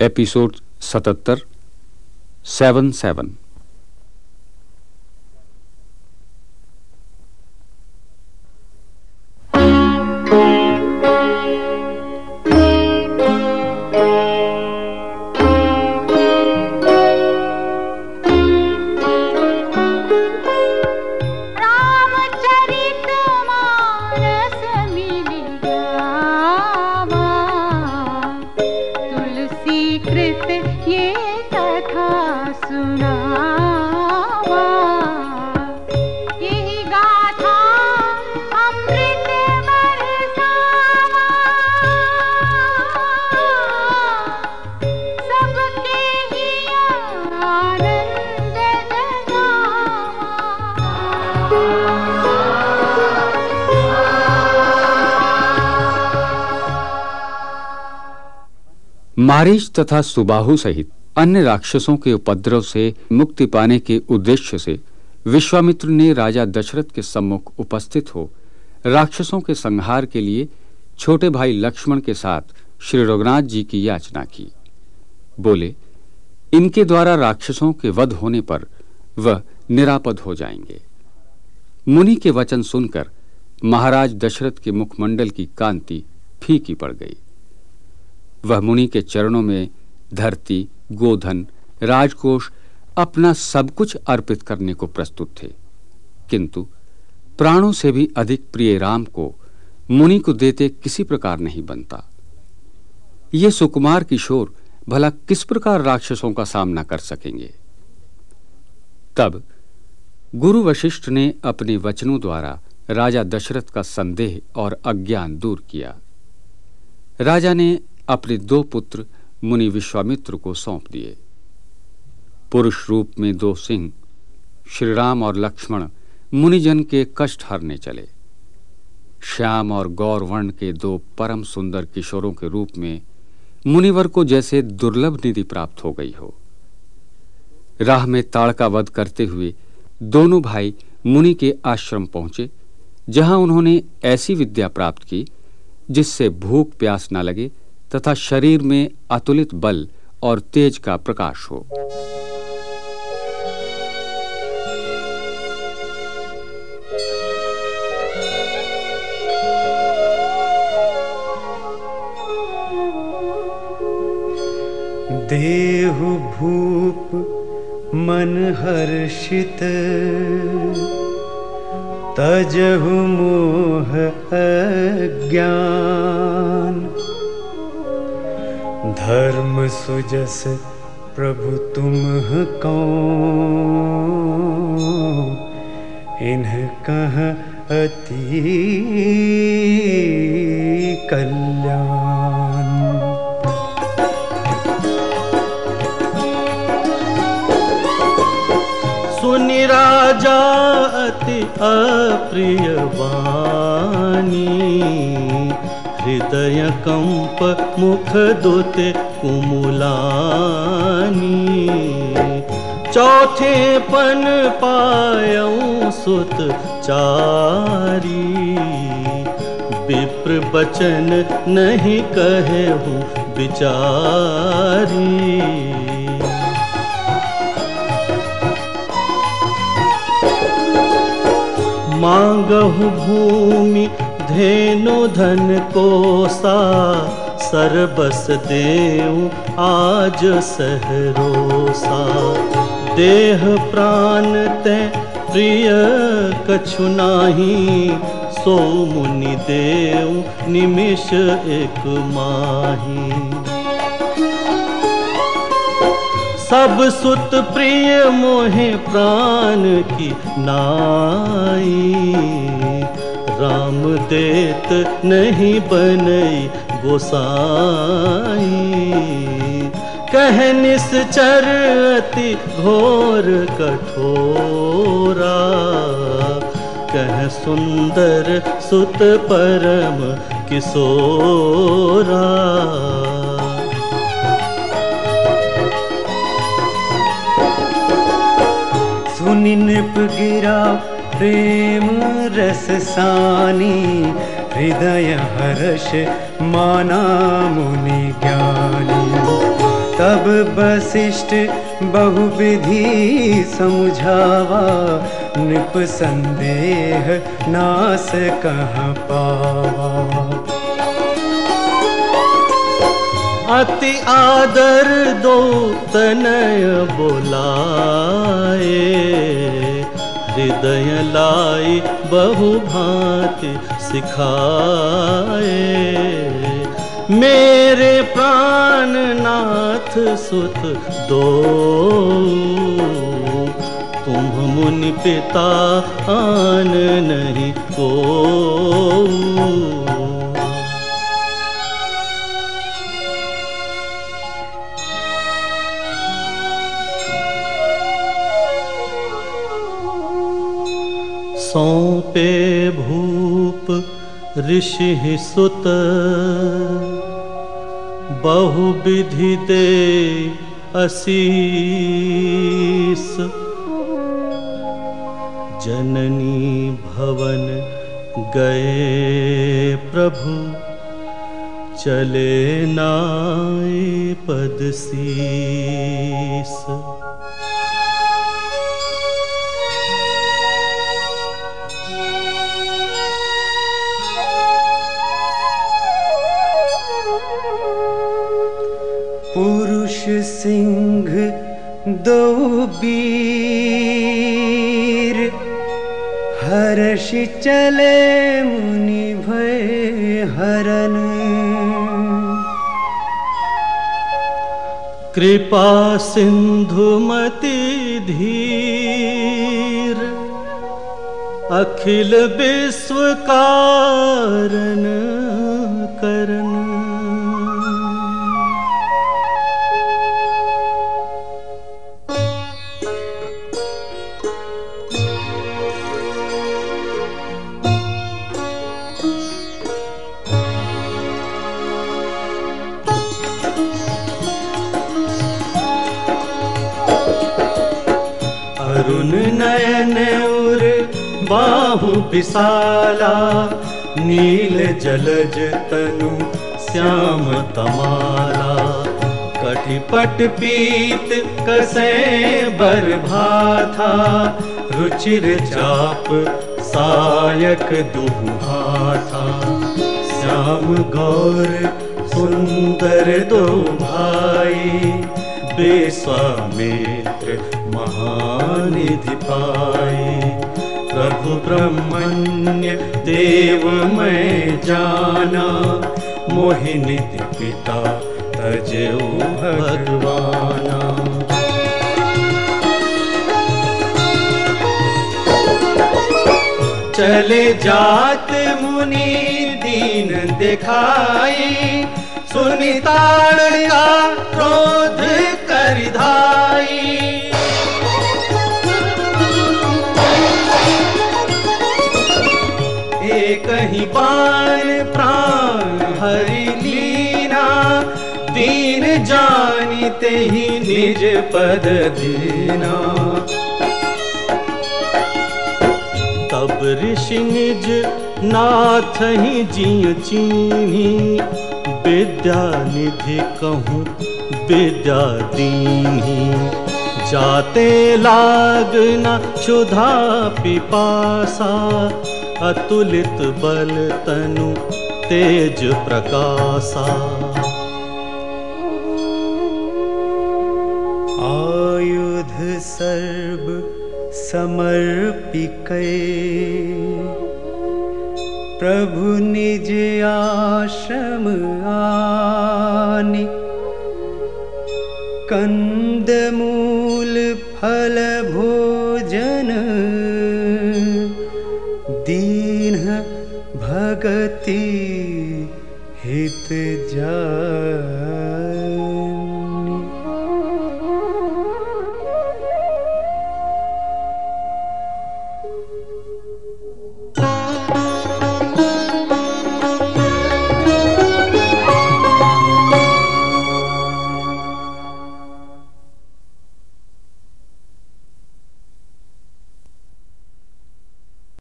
Episode सतहत्तर seven seven. Marich तथा सुबाहु सहित अन्य राक्षसों के उपद्रव से मुक्ति पाने के उद्देश्य से विश्वामित्र ने राजा दशरथ के सम्मुख उपस्थित हो राक्षसों के संहार के लिए छोटे भाई लक्ष्मण के साथ श्री रघुनाथ जी की याचना की। बोले, इनके द्वारा राक्षसों के वध होने पर वह निरापद हो जाएँगे। मुनि के वचन सुनकर महाराज दशरथ के मुखमंडल की कांति फीकी पड़ गई। वह मुनि के चरणों में धरती, गोधन, राजकोष अपना सब कुछ अर्पित करने को प्रस्तुत थे। किंतु प्राणों से भी अधिक प्रिय राम को मुनि को देते किसी प्रकार नहीं बनता। ये सुकुमार किशोर भला किस प्रकार राक्षसों का सामना कर सकेंगे? तब गुरु वशिष्ठ ने अपने वचनों द्वारा राजा दशरथ का संदेह और अज्ञान दूर किया। राजा ने अपने दो पुत्र मुनि विश्वामित्र को सौंप दिए। पुरुष रूप में दो सिंह, श्रीराम और लक्ष्मण मुनिजन के कष्ट हरने चले। श्याम और गौरवर्ण के दो परम सुंदर किशोरों के रूप में मुनिवर को जैसे दुर्लभ निधि प्राप्त हो गई हो। राह में ताड़का वध करते हुए दोनों भाई मुनि के आश्रम पहुँचे, जहाँ उन्होंने ऐसी विद्या प्राप्त की जिससे भूख प्यास न लगे तथा शरीर में अतुलित बल और तेज का प्रकाश हो। देहु भूप मन हर्षित, तजहु मोह अज्ञान। धर्म सुजस प्रभु तुम कौन? इन्ह कह अति कल्याण। सुनि राजा अति अप्रिय वाणी। हृदय कंप मुख दुत कुमुलानी। चौथे पन पायऊ सुत चारी। विप्र बचन नहीं कहे हूँ बिचारी मांगहु भूमि धेनु धन कोसा, सरबस देव आज सहरोसा। देह प्राण ते प्रिय कछु नाही, सो मुनि देव निमिष एक माही। सब सुत प्रिय मोहे प्राण की नाई। राम देत नहीं बनई गोसाई। कह निश्चर अति घोर कठोरा। कह सुंदर सुत परम किशोरा। सुनि निप गिरा प्रेम रस सानी, हृदय हर्ष माना मुनि ज्ञानी। तब वशिष्ठ बहुविधि समझावा, नृप संदेह नास कह पावा। अति आदर दो तनय बोलाए। हृदय लाई बहु भांति सिखाए। मेरे प्राण नाथ सुत दो। तुम मुनि पिता आन नहीं को। सौंपे भूप ऋषि सुत। बहुविधि दे असीस। जननी भवन गए प्रभु चले नाय पद शीस पुरुष सिंह दो वीर। हर्ष चले मुनि भय हरन। कृपा सिंधुमति धीर। अखिल विश्व कारण करन विशाला, नील जलज तनु, श्याम तमाला। कटिपट पीत कसे बर भाथा, रुचिर चाप सायक दुहाथा श्याम गौर सुंदर दो भाई विश्वामित्र महानिधि पाई। ब्रह्मण्य, देव मैं जाना। मोहिनिधि पिता, तजऊ भगवाना। चले जात मुनि दीन दिखाई सुनिताड़ का क्रोध कर धाई। बाण प्राण हरि लीना दीन जानिते ही निज पद दीना। तब ऋषि निज नाथ ही जिय चीनी, विद्या निधि कहूँ विद्या दीनी। जाते लागना क्षुधा पिपासा अतुलित बल तनु तेज प्रकाशा। आयुध सर्व समर्पिकै प्रभु निज आश्रम आनि कंद मूल